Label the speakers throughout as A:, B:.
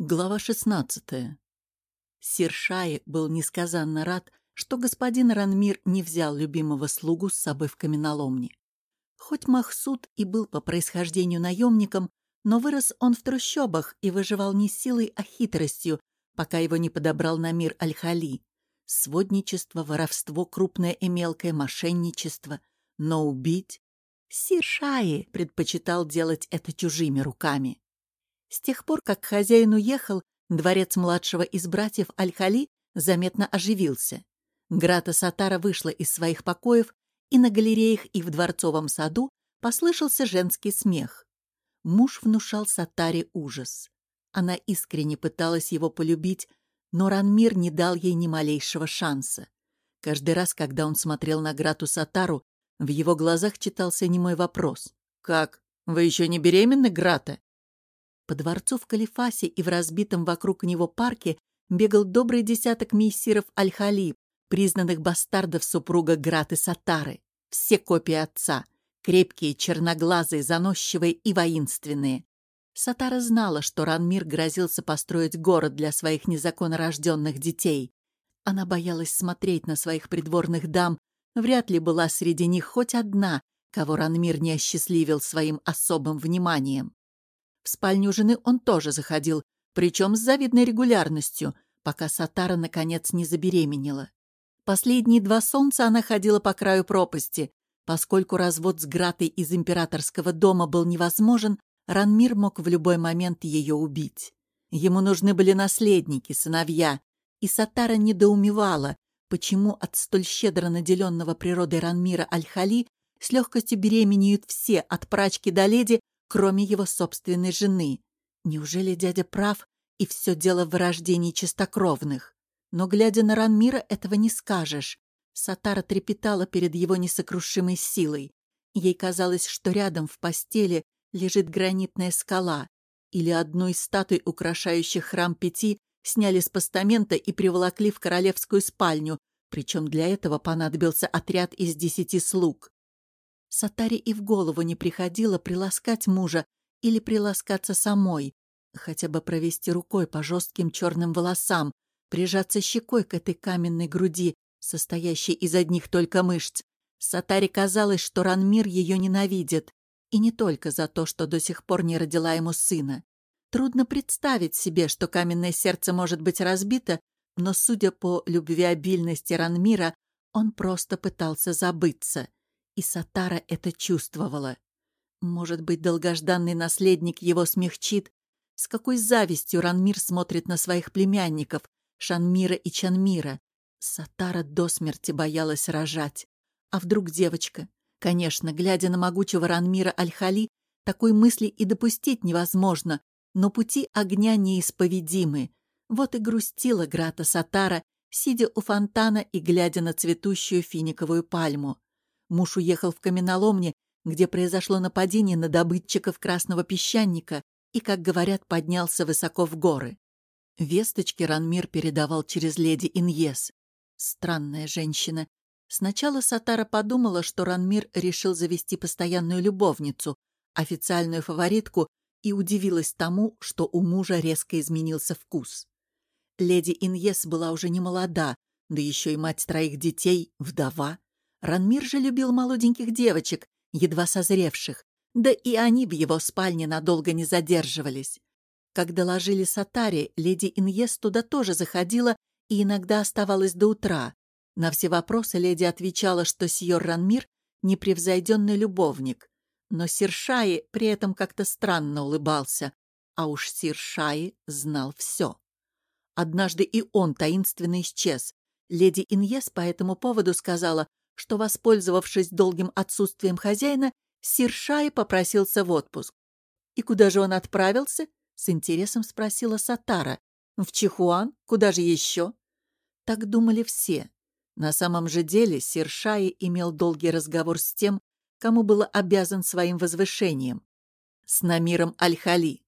A: Глава 16. Сир Шаи был несказанно рад, что господин Ранмир не взял любимого слугу с собой в каменоломни. Хоть Махсуд и был по происхождению наемником, но вырос он в трущобах и выживал не силой, а хитростью, пока его не подобрал на мир Аль-Хали. Сводничество, воровство, крупное и мелкое мошенничество. Но убить... Сир Шаи предпочитал делать это чужими руками. С тех пор, как хозяин уехал, дворец младшего из братьев Аль-Хали заметно оживился. Грата Сатара вышла из своих покоев, и на галереях и в дворцовом саду послышался женский смех. Муж внушал Сатаре ужас. Она искренне пыталась его полюбить, но Ранмир не дал ей ни малейшего шанса. Каждый раз, когда он смотрел на Грату Сатару, в его глазах читался немой вопрос. «Как? Вы еще не беременны, Грата?» По дворцу в Калифасе и в разбитом вокруг него парке бегал добрый десяток миссиров Аль-Хали, признанных бастардов супруга Граты Сатары. Все копии отца. Крепкие, черноглазые, заносчивые и воинственные. Сатара знала, что Ранмир грозился построить город для своих незаконно рожденных детей. Она боялась смотреть на своих придворных дам, вряд ли была среди них хоть одна, кого Ранмир не осчастливил своим особым вниманием. В спальню жены он тоже заходил, причем с завидной регулярностью, пока Сатара, наконец, не забеременела. Последние два солнца она ходила по краю пропасти. Поскольку развод с Гратой из императорского дома был невозможен, Ранмир мог в любой момент ее убить. Ему нужны были наследники, сыновья, и Сатара недоумевала, почему от столь щедро наделенного природой Ранмира Аль-Хали с легкостью беременеют все, от прачки до леди, кроме его собственной жены. Неужели дядя прав, и все дело в рождении чистокровных? Но, глядя на Ранмира, этого не скажешь. Сатара трепетала перед его несокрушимой силой. Ей казалось, что рядом в постели лежит гранитная скала, или одну из статуй, украшающих храм Пяти, сняли с постамента и приволокли в королевскую спальню, причем для этого понадобился отряд из десяти слуг. Сатаре и в голову не приходило приласкать мужа или приласкаться самой, хотя бы провести рукой по жестким черным волосам, прижаться щекой к этой каменной груди, состоящей из одних только мышц. Сатаре казалось, что Ранмир ее ненавидит, и не только за то, что до сих пор не родила ему сына. Трудно представить себе, что каменное сердце может быть разбито, но, судя по любвеобильности Ранмира, он просто пытался забыться — и Сатара это чувствовала. Может быть, долгожданный наследник его смягчит? С какой завистью Ранмир смотрит на своих племянников, Шанмира и Чанмира. Сатара до смерти боялась рожать. А вдруг девочка? Конечно, глядя на могучего Ранмира Аль-Хали, такой мысли и допустить невозможно, но пути огня неисповедимы. Вот и грустила Грата Сатара, сидя у фонтана и глядя на цветущую финиковую пальму. Муж уехал в каменоломни, где произошло нападение на добытчиков красного песчаника и, как говорят, поднялся высоко в горы. Весточки Ранмир передавал через леди Иньес. Странная женщина. Сначала Сатара подумала, что Ранмир решил завести постоянную любовницу, официальную фаворитку, и удивилась тому, что у мужа резко изменился вкус. Леди Иньес была уже не молода, да еще и мать троих детей, вдова. Ранмир же любил молоденьких девочек, едва созревших, да и они в его спальне надолго не задерживались. Когда ложили Сатари, леди Иньес туда тоже заходила и иногда оставалась до утра. На все вопросы леди отвечала, что сьор Ранмир — непревзойденный любовник. Но Сиршаи при этом как-то странно улыбался, а уж Сиршаи знал все. Однажды и он таинственно исчез. Леди Иньес по этому поводу сказала, что, воспользовавшись долгим отсутствием хозяина, Сиршай попросился в отпуск. «И куда же он отправился?» — с интересом спросила Сатара. «В Чихуан? Куда же еще?» Так думали все. На самом же деле Сиршай имел долгий разговор с тем, кому был обязан своим возвышением. С Намиром Аль-Хали.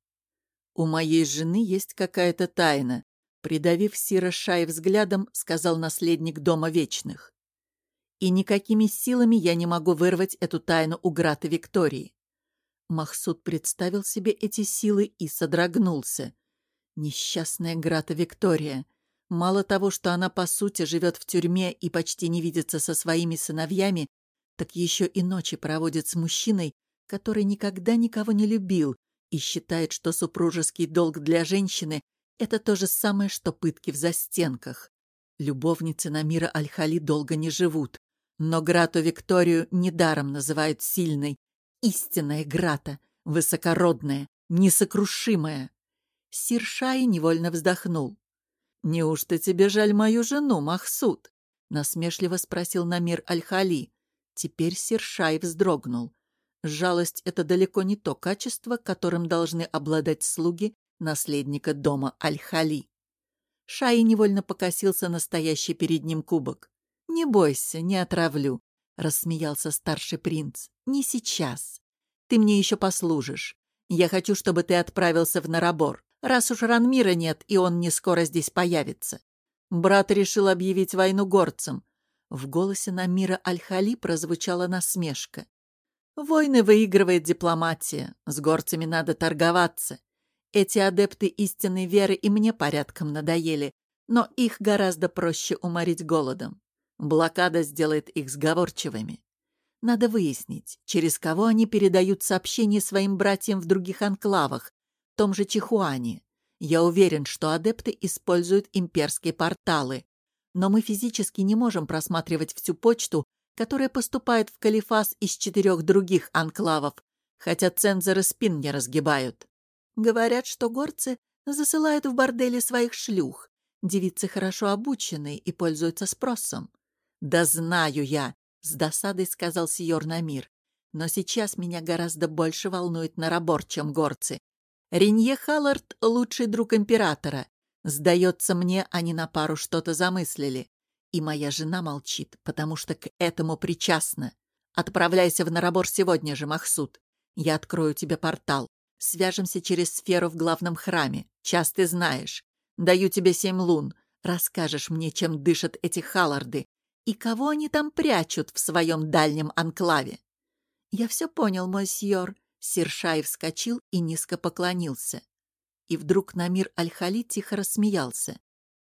A: «У моей жены есть какая-то тайна», — придавив Сиршай взглядом, сказал наследник Дома Вечных и никакими силами я не могу вырвать эту тайну у Грата Виктории. Махсуд представил себе эти силы и содрогнулся. Несчастная Грата Виктория. Мало того, что она, по сути, живет в тюрьме и почти не видится со своими сыновьями, так еще и ночи проводит с мужчиной, который никогда никого не любил и считает, что супружеский долг для женщины — это то же самое, что пытки в застенках. Любовницы Намира Аль-Хали долго не живут, но Грату Викторию недаром называют сильной. Истинная Грата, высокородная, несокрушимая. Сир Шай невольно вздохнул. «Неужто тебе жаль мою жену, Махсуд?» — насмешливо спросил Намир Аль-Хали. Теперь Сир Шай вздрогнул. Жалость — это далеко не то качество, которым должны обладать слуги наследника дома Аль-Хали. Шай невольно покосился настоящий перед ним кубок. «Не бойся, не отравлю», — рассмеялся старший принц. «Не сейчас. Ты мне еще послужишь. Я хочу, чтобы ты отправился в Нарабор, раз уж Ранмира нет, и он не скоро здесь появится. Брат решил объявить войну горцам». В голосе Намира Аль-Хали прозвучала насмешка. «Войны выигрывает дипломатия. С горцами надо торговаться. Эти адепты истинной веры и мне порядком надоели, но их гораздо проще уморить голодом. Блокада сделает их сговорчивыми. Надо выяснить, через кого они передают сообщения своим братьям в других анклавах, в том же Чихуане. Я уверен, что адепты используют имперские порталы. Но мы физически не можем просматривать всю почту, которая поступает в Калифас из четырех других анклавов, хотя цензоры спин не разгибают. Говорят, что горцы засылают в бордели своих шлюх. Девицы хорошо обученные и пользуются спросом. «Да знаю я», — с досадой сказал сьор Намир. «Но сейчас меня гораздо больше волнует Нарабор, чем горцы. Ренье Халлард — лучший друг императора. Сдается мне, они на пару что-то замыслили. И моя жена молчит, потому что к этому причастна. Отправляйся в Нарабор сегодня же, Махсуд. Я открою тебе портал. Свяжемся через сферу в главном храме. Час ты знаешь. Даю тебе семь лун. Расскажешь мне, чем дышат эти халарды, и кого они там прячут в своем дальнем анклаве. Я все понял, мой сьор. Сершаев вскочил и низко поклонился. И вдруг Намир Аль-Хали тихо рассмеялся.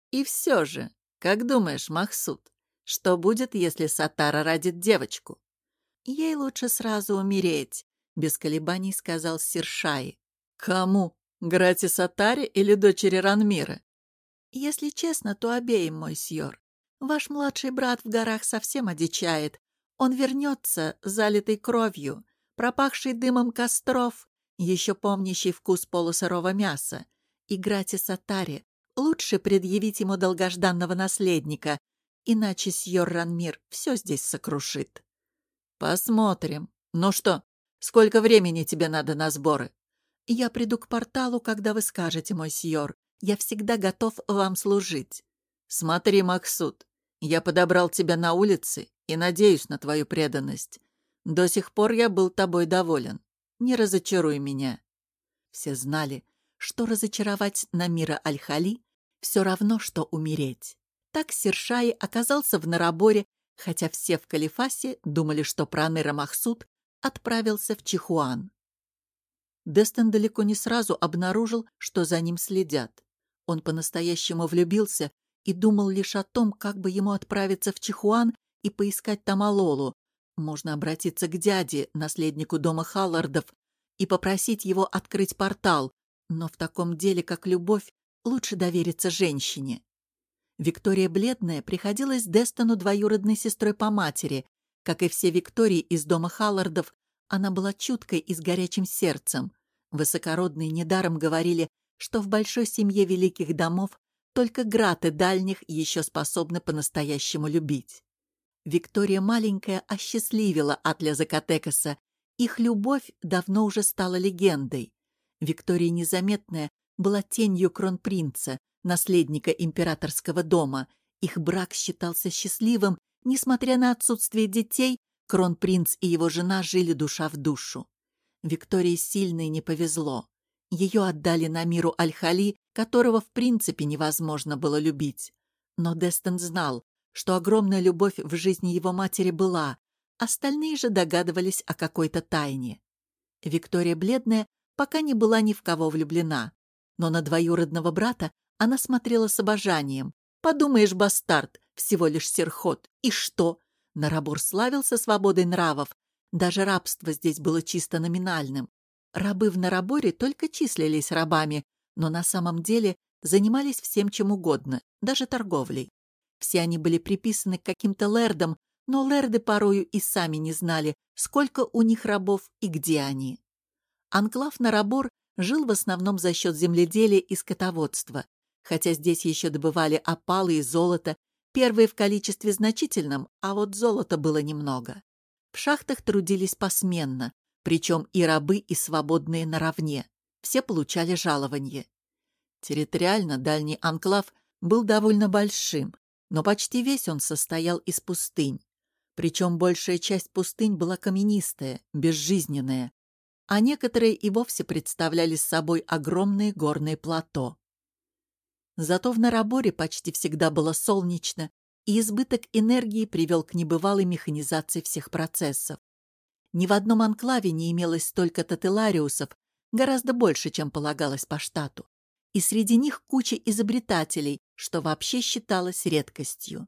A: И все же, как думаешь, Махсуд, что будет, если Сатара родит девочку? Ей лучше сразу умереть, без колебаний сказал Сершай. Кому? Грати Сатаре или дочери Ранмира? Если честно, то обеим, мой сьор. Ваш младший брат в горах совсем одичает. Он вернется, залитый кровью, пропахший дымом костров, еще помнящий вкус полусырого мяса. И Гратис Атари лучше предъявить ему долгожданного наследника, иначе сьор Ранмир все здесь сокрушит. Посмотрим. Ну что, сколько времени тебе надо на сборы? Я приду к порталу, когда вы скажете, мой сьор. Я всегда готов вам служить. Смотри, Максут, я подобрал тебя на улице и надеюсь на твою преданность. До сих пор я был тобой доволен. Не разочаруй меня». Все знали, что разочаровать Намира Аль-Хали все равно, что умереть. Так Сершай оказался в Нараборе, хотя все в Калифасе думали, что Праныра Махсуд отправился в Чихуан. Дестон далеко не сразу обнаружил, что за ним следят. Он по-настоящему влюбился и думал лишь о том, как бы ему отправиться в Чихуан и поискать там Алолу. Можно обратиться к дяде, наследнику дома Халлардов, и попросить его открыть портал, но в таком деле, как любовь, лучше довериться женщине. Виктория Бледная приходилась Дестону двоюродной сестрой по матери. Как и все Виктории из дома Халлардов, она была чуткой и с горячим сердцем. Высокородные недаром говорили, что в большой семье великих домов только граты дальних еще способны по-настоящему любить. Виктория маленькая осчастливила Атля Закатекаса. Их любовь давно уже стала легендой. Виктория незаметная была тенью кронпринца, наследника императорского дома. Их брак считался счастливым, несмотря на отсутствие детей, кронпринц и его жена жили душа в душу. Виктории сильно и не повезло. Ее отдали на миру Аль-Хали, которого в принципе невозможно было любить. Но Дестон знал, что огромная любовь в жизни его матери была, остальные же догадывались о какой-то тайне. Виктория Бледная пока не была ни в кого влюблена, Но на двоюродного брата она смотрела с обожанием. Подумаешь, бастард, всего лишь серхот. И что? Нарабор славился свободой нравов. Даже рабство здесь было чисто номинальным. Рабы в Нараборе только числились рабами, но на самом деле занимались всем чем угодно, даже торговлей. Все они были приписаны к каким-то лэрдам, но лэрды порою и сами не знали, сколько у них рабов и где они. Анклав Нарабор жил в основном за счет земледелия и скотоводства, хотя здесь еще добывали опалы и золото, первые в количестве значительном, а вот золота было немного. В шахтах трудились посменно, причем и рабы, и свободные наравне. Все получали жалование. Территориально дальний анклав был довольно большим, но почти весь он состоял из пустынь. Причем большая часть пустынь была каменистая, безжизненная, а некоторые и вовсе представляли собой огромные горные плато. Зато в Нараборе почти всегда было солнечно, и избыток энергии привел к небывалой механизации всех процессов. Ни в одном анклаве не имелось столько тателариусов, гораздо больше, чем полагалось по штату. И среди них куча изобретателей, что вообще считалось редкостью.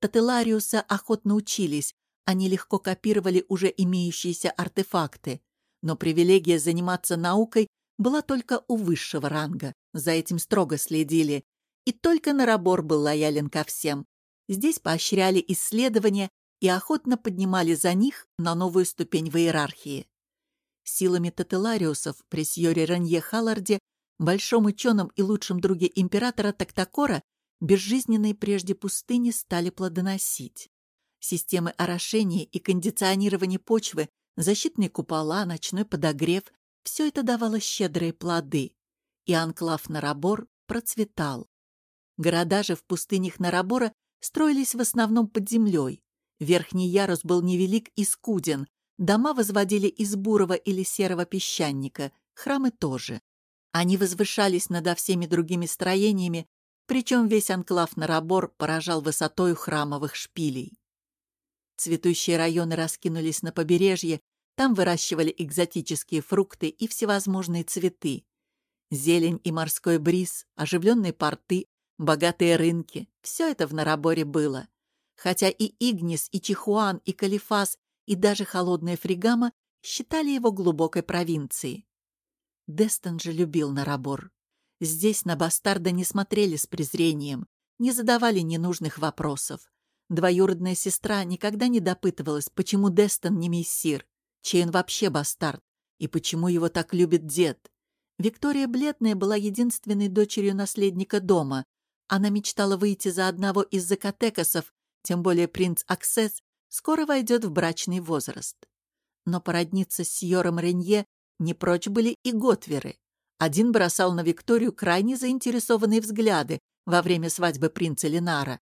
A: Тателариусы охотно учились, они легко копировали уже имеющиеся артефакты, но привилегия заниматься наукой была только у высшего ранга, за этим строго следили, и только Нарабор был лоялен ко всем. Здесь поощряли исследования и охотно поднимали за них на новую ступень в иерархии. Силами Тателариусов при сьоре Ранье Халларде, большом ученом и лучшем друге императора Тактакора, безжизненные прежде пустыни стали плодоносить. Системы орошения и кондиционирования почвы, защитные купола, ночной подогрев – все это давало щедрые плоды, и анклав Нарабор процветал. Города же в пустынях Нарабора строились в основном под землей, Верхний ярус был невелик и скуден, дома возводили из бурого или серого песчаника, храмы тоже. Они возвышались над всеми другими строениями, причем весь анклав Нарабор поражал высотою храмовых шпилей. Цветущие районы раскинулись на побережье, там выращивали экзотические фрукты и всевозможные цветы. Зелень и морской бриз, оживленные порты, богатые рынки — все это в Нараборе было хотя и Игнис, и Чихуан, и Калифас, и даже холодная Фригама считали его глубокой провинцией. Дестон же любил Нарабор. Здесь на бастарда не смотрели с презрением, не задавали ненужных вопросов. Двоюродная сестра никогда не допытывалась, почему Дестон не мессир, чей он вообще бастард, и почему его так любит дед. Виктория Бледная была единственной дочерью наследника дома. Она мечтала выйти за одного из закатекасов тем более принц Аксес скоро войдет в брачный возраст. Но породниться с Сьором Ренье не прочь были и Готверы. Один бросал на Викторию крайне заинтересованные взгляды во время свадьбы принца Ленара.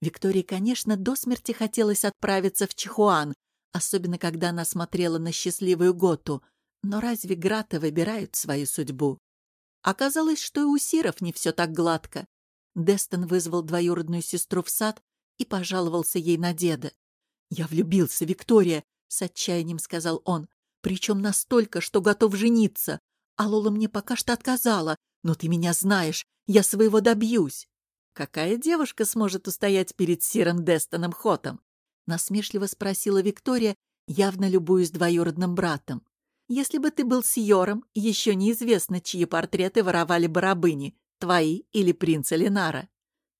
A: Виктории, конечно, до смерти хотелось отправиться в Чихуан, особенно когда она смотрела на счастливую Готу. Но разве Граты выбирают свою судьбу? Оказалось, что и у Сиров не все так гладко. Дестон вызвал двоюродную сестру в сад и пожаловался ей на деда. «Я влюбился, Виктория», — с отчаянием сказал он, «причем настолько, что готов жениться. А Лола мне пока что отказала, но ты меня знаешь, я своего добьюсь». «Какая девушка сможет устоять перед Сиром Дестоном Хотом?» — насмешливо спросила Виктория, явно любуясь двоюродным братом. «Если бы ты был Сьором, еще неизвестно, чьи портреты воровали барабыни, твои или принца Ленара».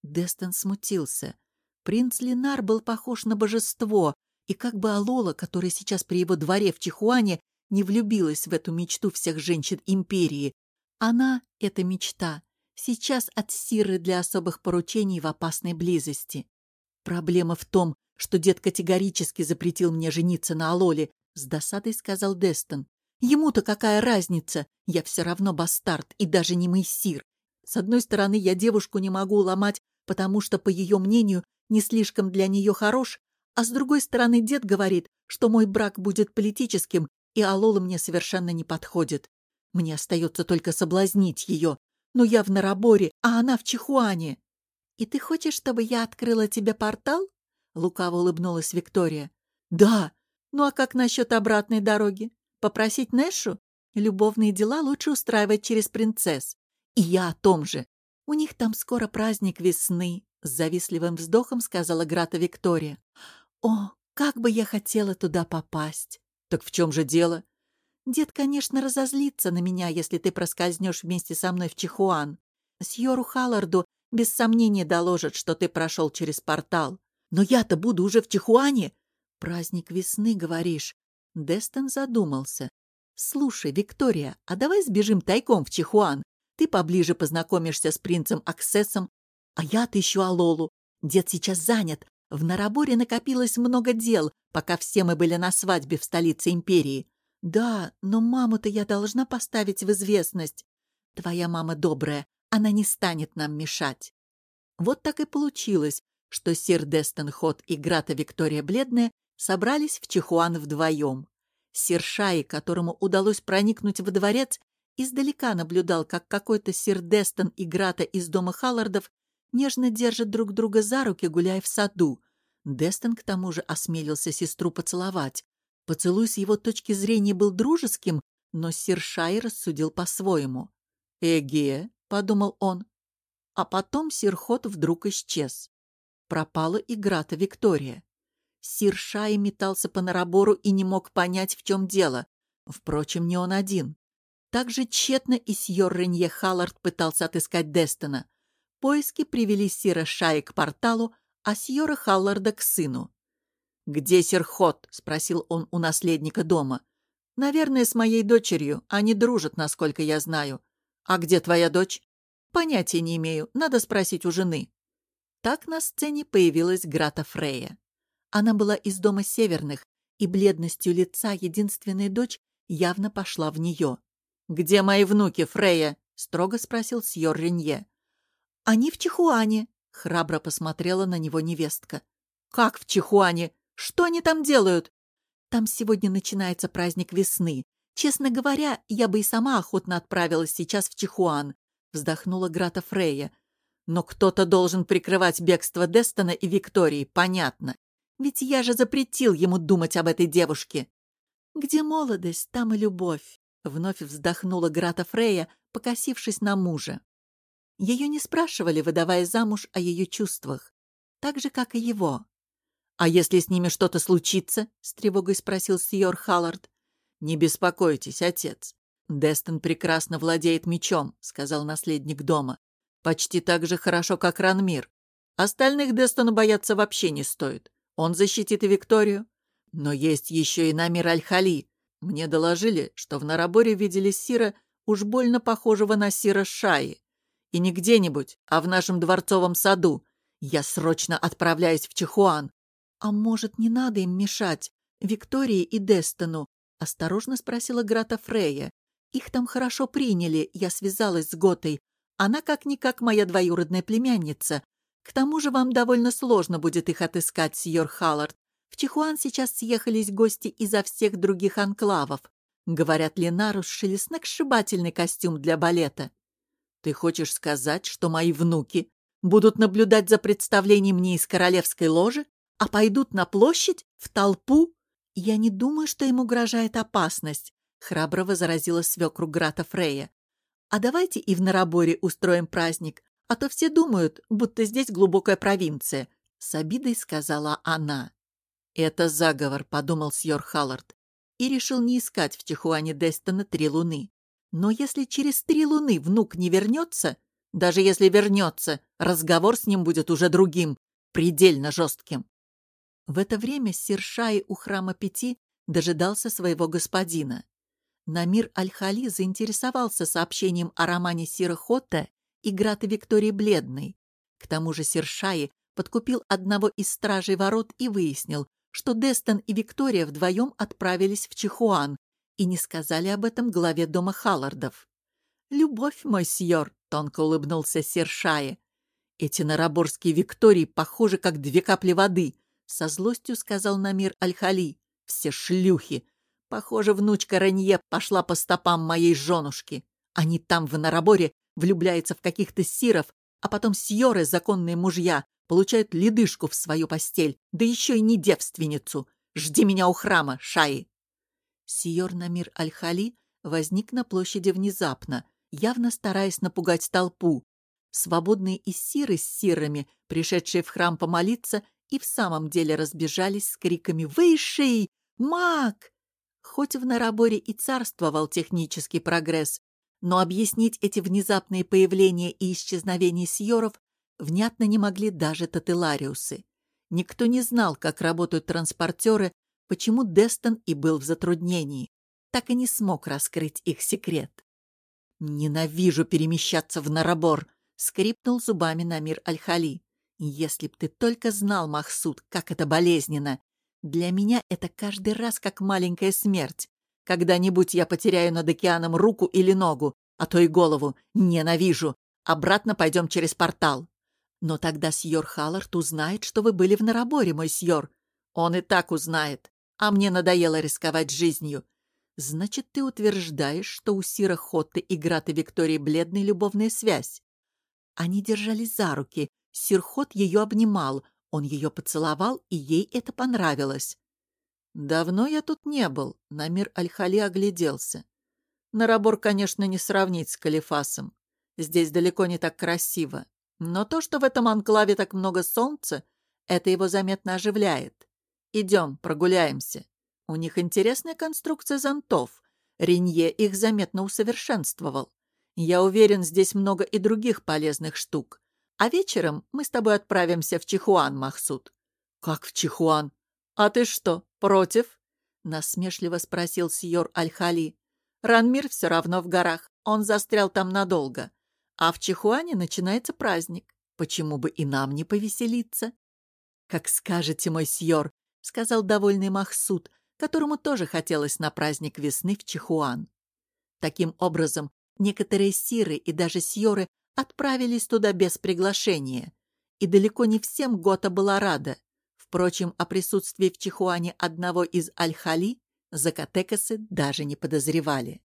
A: Дестон смутился. Принц Ленар был похож на божество, и как бы Алола, которая сейчас при его дворе в Чихуане, не влюбилась в эту мечту всех женщин империи. Она, эта мечта, сейчас от Сиры для особых поручений в опасной близости. Проблема в том, что дед категорически запретил мне жениться на Алоле, с досадой сказал Дестон. Ему-то какая разница? Я все равно бастард и даже не мессир. С одной стороны, я девушку не могу ломать, потому что, по ее мнению, не слишком для нее хорош, а с другой стороны дед говорит, что мой брак будет политическим, и Алола мне совершенно не подходит. Мне остается только соблазнить ее, но я в Нараборе, а она в Чихуане. «И ты хочешь, чтобы я открыла тебе портал?» — лукаво улыбнулась Виктория. «Да. Ну а как насчет обратной дороги? Попросить Нэшу? Любовные дела лучше устраивать через принцесс. И я о том же. У них там скоро праздник весны, с завистливым вздохом сказала Грата Виктория. О, как бы я хотела туда попасть. Так в чем же дело? Дед, конечно, разозлится на меня, если ты проскользнешь вместе со мной в Чихуан. Сьору Халларду без сомнения доложат, что ты прошел через портал. Но я-то буду уже в Чихуане. Праздник весны, говоришь. Дестон задумался. Слушай, Виктория, а давай сбежим тайком в Чихуан. Ты поближе познакомишься с принцем Аксессом, а я отыщу Алолу. Дед сейчас занят. В Нараборе накопилось много дел, пока все мы были на свадьбе в столице империи. Да, но маму-то я должна поставить в известность. Твоя мама добрая, она не станет нам мешать. Вот так и получилось, что сир Дестон Хот и Грата Виктория Бледная собрались в Чихуан вдвоем. Сир Шаи, которому удалось проникнуть во дворец, издалека наблюдал, как какой-то сир Дестон и Грата из дома Халлардов нежно держат друг друга за руки, гуляя в саду. Дестон к тому же осмелился сестру поцеловать. Поцелуй с его точки зрения был дружеским, но сир Шай рассудил по-своему. «Эге», — подумал он. А потом сир Хот вдруг исчез. Пропала и Грата Виктория. Сир Шай метался по Нарабору и не мог понять, в чем дело. Впрочем, не он один. Так же тщетно и сьор Ренье Халлард пытался отыскать Дестона. Поиски привели Сира Шаи к порталу, а Сьора Халларда к сыну. «Где Серхот?» — спросил он у наследника дома. «Наверное, с моей дочерью. Они дружат, насколько я знаю. А где твоя дочь?» «Понятия не имею. Надо спросить у жены». Так на сцене появилась Грата Фрея. Она была из дома северных, и бледностью лица единственная дочь явно пошла в нее. «Где мои внуки, Фрея?» — строго спросил Сьор Ренье. «Они в Чихуане», — храбро посмотрела на него невестка. «Как в Чихуане? Что они там делают?» «Там сегодня начинается праздник весны. Честно говоря, я бы и сама охотно отправилась сейчас в Чихуан», — вздохнула Грата Фрея. «Но кто-то должен прикрывать бегство Дестона и Виктории, понятно. Ведь я же запретил ему думать об этой девушке». «Где молодость, там и любовь», — вновь вздохнула Грата Фрея, покосившись на мужа. Ее не спрашивали, выдавая замуж о ее чувствах. Так же, как и его. «А если с ними что-то случится?» — с тревогой спросил сьор Халлард. «Не беспокойтесь, отец. Дестон прекрасно владеет мечом», — сказал наследник дома. «Почти так же хорошо, как Ранмир. Остальных Дестону бояться вообще не стоит. Он защитит и Викторию. Но есть еще и Намир Аль-Хали. Мне доложили, что в Нараборе видели Сира, уж больно похожего на Сира Шаи. И не где-нибудь, а в нашем дворцовом саду. Я срочно отправляюсь в Чихуан. А может, не надо им мешать? Виктории и Дестону? Осторожно спросила Грата Фрея. Их там хорошо приняли, я связалась с Готой. Она как-никак моя двоюродная племянница. К тому же вам довольно сложно будет их отыскать, сьор Халлард. В Чихуан сейчас съехались гости изо всех других анклавов. Говорят, Ленару сшили сногсшибательный костюм для балета. Ты хочешь сказать, что мои внуки будут наблюдать за представлением не из королевской ложи, а пойдут на площадь, в толпу? Я не думаю, что им угрожает опасность, храбро возразила свекру Грата Фрея. А давайте и в Нараборе устроим праздник, а то все думают, будто здесь глубокая провинция, с обидой сказала она. Это заговор, подумал Сьор Халлард, и решил не искать в Чихуане Дестона три луны. Но если через три луны внук не вернется, даже если вернется, разговор с ним будет уже другим, предельно жестким. В это время Сершай у храма Пяти дожидался своего господина. Намир Аль-Хали заинтересовался сообщением о романе Сира Хотта и Граты Виктории Бледной. К тому же Сершай подкупил одного из стражей ворот и выяснил, что Дестон и Виктория вдвоем отправились в Чихуан, и не сказали об этом главе дома Халлардов. «Любовь, мой сьор!» — тонко улыбнулся Сершае. «Эти нараборские Виктории похожи, как две капли воды», — со злостью сказал Намир Аль-Хали. «Все шлюхи! Похоже, внучка Ранье пошла по стопам моей женушки. Они там, в Нараборе, влюбляются в каких-то сиров, а потом сьоры, законные мужья, получают ледышку в свою постель, да еще и не девственницу. Жди меня у храма, Шаи!» Сиор Намир Аль-Хали возник на площади внезапно, явно стараясь напугать толпу. Свободные иссиры с сирами, пришедшие в храм помолиться, и в самом деле разбежались с криками «Высший! Маг!». Хоть в Нараборе и царствовал технический прогресс, но объяснить эти внезапные появления и исчезновения сьоров внятно не могли даже тателариусы. Никто не знал, как работают транспортеры, почему Дестон и был в затруднении. Так и не смог раскрыть их секрет. «Ненавижу перемещаться в Нарабор!» — скрипнул зубами Намир Аль-Хали. «Если б ты только знал, Махсуд, как это болезненно! Для меня это каждый раз как маленькая смерть. Когда-нибудь я потеряю над океаном руку или ногу, а то и голову. Ненавижу. Обратно пойдем через портал. Но тогда сьор Халлард узнает, что вы были в Нараборе, мой сьор. Он и так узнает. А мне надоело рисковать жизнью. Значит, ты утверждаешь, что у Сира Хотты и Граты Виктории бледная любовная связь? Они держались за руки. Сир Хот ее обнимал. Он ее поцеловал, и ей это понравилось. «Давно я тут не был», — Намир Аль-Хали огляделся. Нарабор, конечно, не сравнить с Калифасом. Здесь далеко не так красиво. Но то, что в этом анклаве так много солнца, это его заметно оживляет. Идем, прогуляемся. У них интересная конструкция зонтов. Ренье их заметно усовершенствовал. Я уверен, здесь много и других полезных штук. А вечером мы с тобой отправимся в Чихуан, Махсуд. Как в Чихуан? А ты что, против? Насмешливо спросил сьор Аль-Хали. Ранмир все равно в горах. Он застрял там надолго. А в Чихуане начинается праздник. Почему бы и нам не повеселиться? «Как скажете, мой сьор», — сказал довольный Махсуд, которому тоже хотелось на праздник весны в Чихуан. Таким образом, некоторые сиры и даже сьоры отправились туда без приглашения. И далеко не всем Гота была рада. Впрочем, о присутствии в Чихуане одного из Аль-Хали закатекасы даже не подозревали.